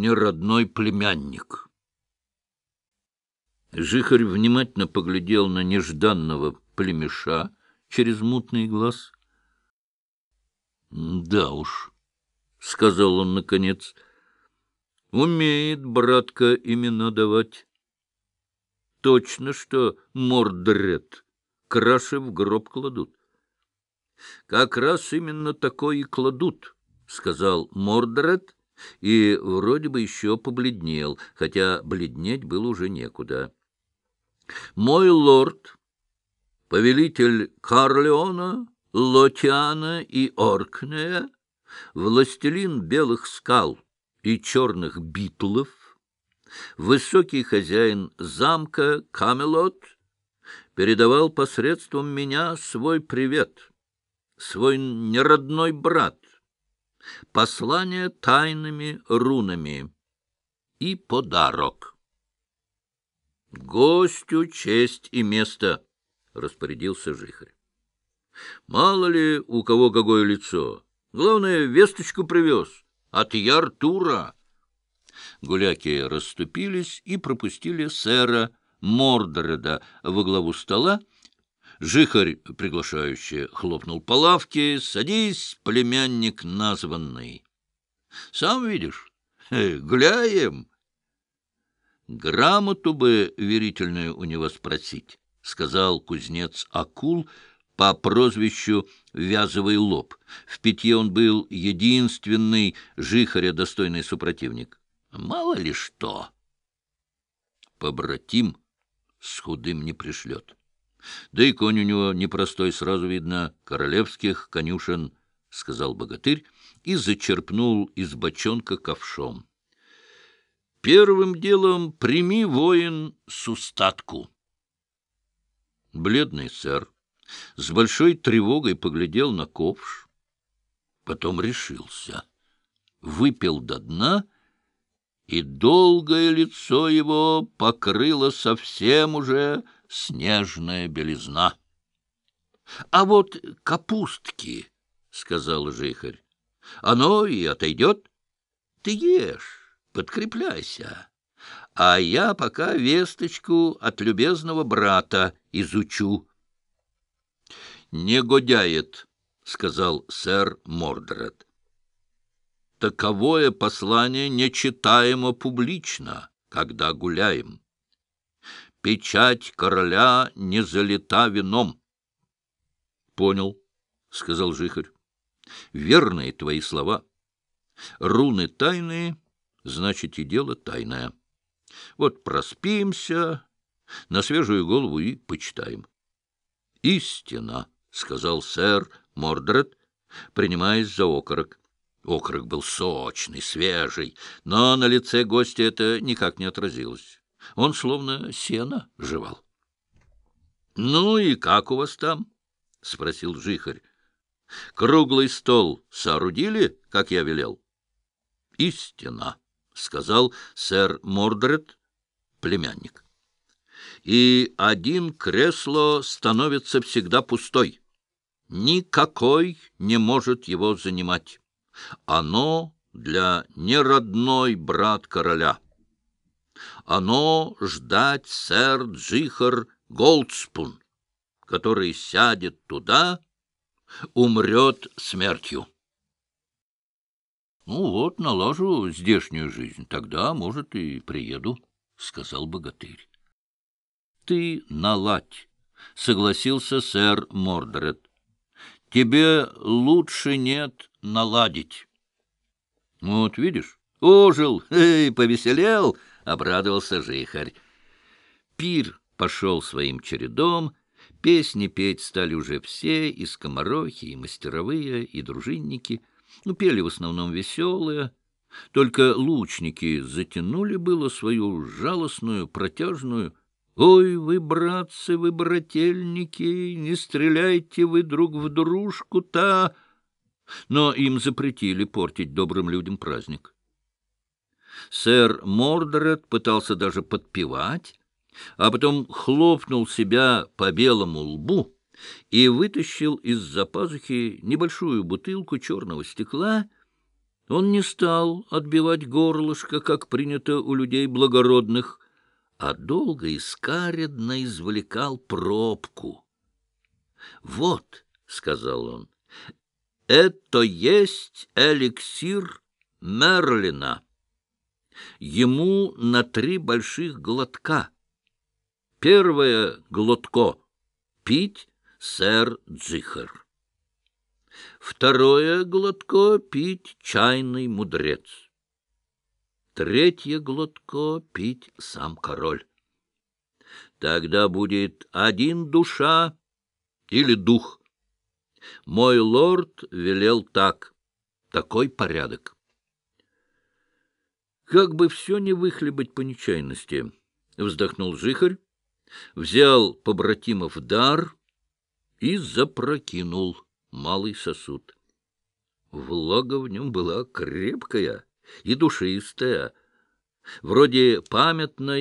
неродной племянник. Жихарь внимательно поглядел на нежданного племеша через мутный глаз. — Да уж, — сказал он наконец, — умеет братка имена давать. Точно, что Мордред краши в гроб кладут. — Как раз именно такой и кладут, — сказал Мордред, и вроде бы еще побледнел, хотя бледнеть было уже некуда. — Мой лорд, повелитель Карлеона, Лотиана и Оркнея, властелин белых скал и черных битлов, высокий хозяин замка Камелот, передавал посредством меня свой привет, свой неродной брат, послание тайными рунами и подарок. «Гостю честь и место», — распорядился Жихарь. «Мало ли у кого какое лицо. Главное, весточку привез от Яртура». Гуляки расступились и пропустили сэра Мордреда во главу стола, Жихарь, приглашающий, хлопнул по лавке. «Садись, племянник названный!» «Сам видишь, гуляем!» «Грамоту бы верительную у него спросить», — сказал кузнец Акул по прозвищу Вязовый лоб. В питье он был единственный Жихаря достойный супротивник. «Мало ли что!» «Побратим с худым не пришлет». Да и конь у него непростой, сразу видно, королевских конюшен, — сказал богатырь и зачерпнул из бочонка ковшом. Первым делом прими, воин, сустатку. Бледный сэр с большой тревогой поглядел на ковш, потом решился, выпил до дна, и долгое лицо его покрыло совсем уже снежная белизна. — А вот капустки, — сказал жихарь, — оно и отойдет. Ты ешь, подкрепляйся, а я пока весточку от любезного брата изучу. — Не годяет, — сказал сэр Мордред. Таковое послание не читаемо публично, когда гуляем печать короля не залита вином. — Понял, — сказал Жихарь. — Верные твои слова. Руны тайные, значит, и дело тайное. Вот проспимся, на свежую голову и почитаем. — Истина, — сказал сэр Мордред, принимаясь за окорок. Окорок был сочный, свежий, но на лице гостя это никак не отразилось. Он словно сено жевал. — Ну и как у вас там? — спросил жихарь. — Круглый стол соорудили, как я велел? — Истина, — сказал сэр Мордред, племянник. — И один кресло становится всегда пустой. Никакой не может его занимать. Оно для неродной брат короля. Оно ждать сэр Джихар Голдспун, который сядет туда, умрет смертью. — Ну вот, налажу здешнюю жизнь, тогда, может, и приеду, — сказал богатырь. — Ты наладь, — согласился сэр Мордред. — Тебе лучше нет наладить. — Вот видишь, ожил, эй, повеселел, —— обрадовался жихарь. Пир пошел своим чередом, песни петь стали уже все, и скоморохи, и мастеровые, и дружинники. Ну, пели в основном веселые. Только лучники затянули было свою жалостную, протяжную «Ой, вы, братцы, вы, брательники, не стреляйте вы друг в дружку-то!» Но им запретили портить добрым людям праздник. Сэр Мордред пытался даже подпевать, а потом хлопнул себя по белому лбу и вытащил из-за пазухи небольшую бутылку черного стекла. Он не стал отбивать горлышко, как принято у людей благородных, а долго и скаредно извлекал пробку. — Вот, — сказал он, — это есть эликсир Мерлина. Ему на три больших глотка. Первое глотко — пить сэр Джихар. Второе глотко — пить чайный мудрец. Третье глотко — пить сам король. Тогда будет один душа или дух. Мой лорд велел так. Такой порядок. Как бы все не выхлебать по нечаянности, вздохнул жихарь, взял побратимов дар и запрокинул малый сосуд. Влага в нем была крепкая и душистая, вроде памятной